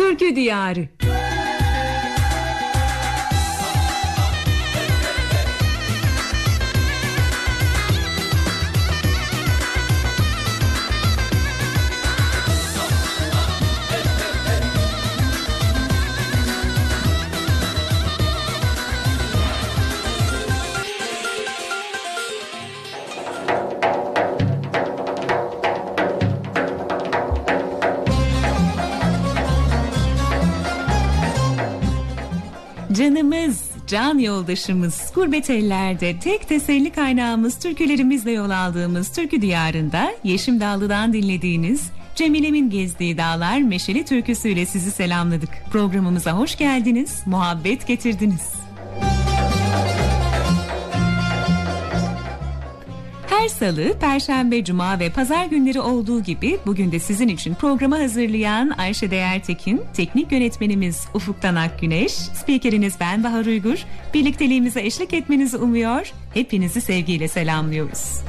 Türkü Diyarı. Canımız, can yoldaşımız, gurbet ellerde tek teselli kaynağımız türkülerimizle yol aldığımız türkü diyarında Yeşim Dallı'dan dinlediğiniz Cemile'min gezdiği dağlar meşeli türküsüyle sizi selamladık. Programımıza hoş geldiniz, muhabbet getirdiniz. Her salı, perşembe, cuma ve pazar günleri olduğu gibi bugün de sizin için programı hazırlayan Ayşe Değertekin, teknik yönetmenimiz Ufuktan Akgüneş, spikeriniz ben Bahar Uygur, birlikteliğimize eşlik etmenizi umuyor, hepinizi sevgiyle selamlıyoruz.